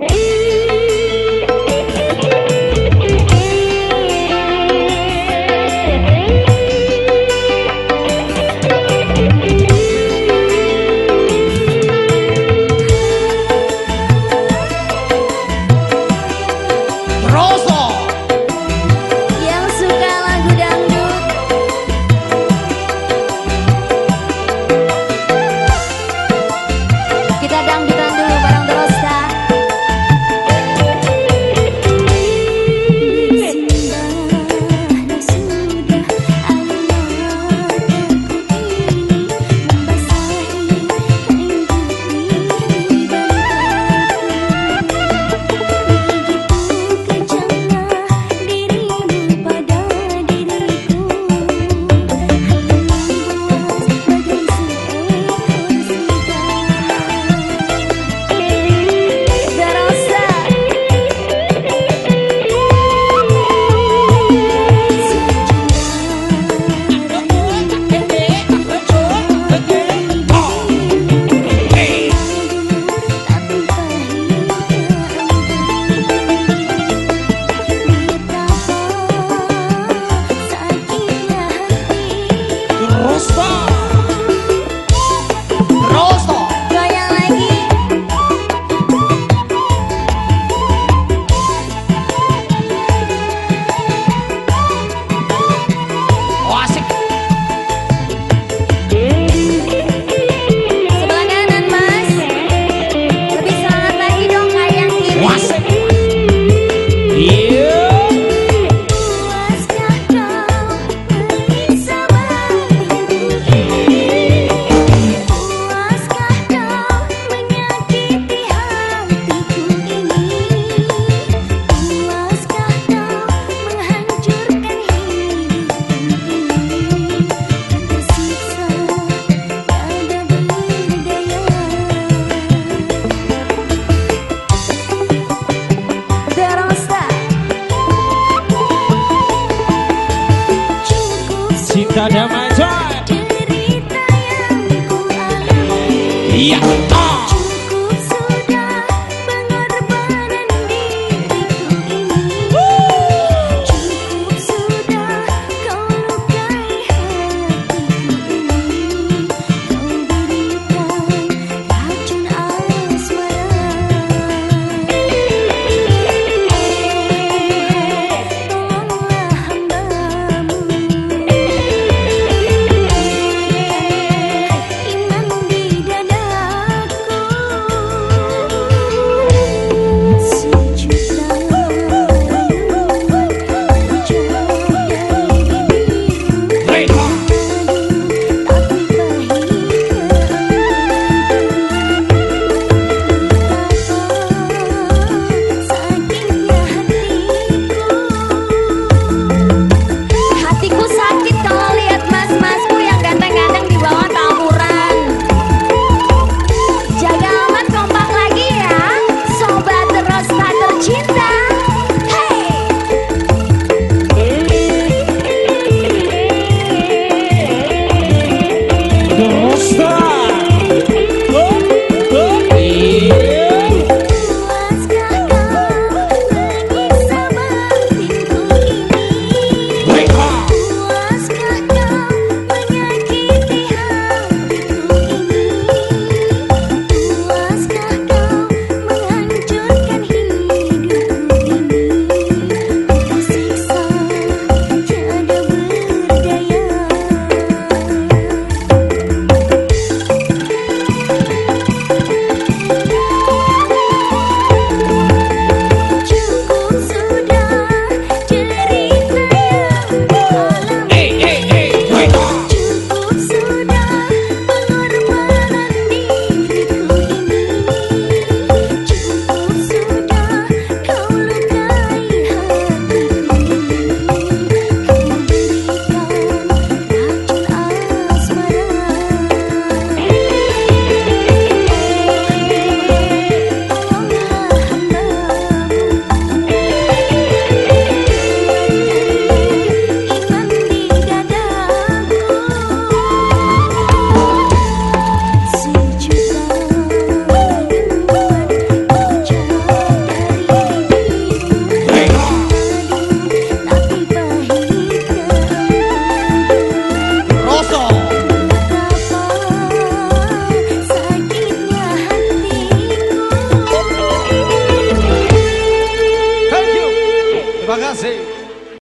Hey! Sada alami, Iya. Stop!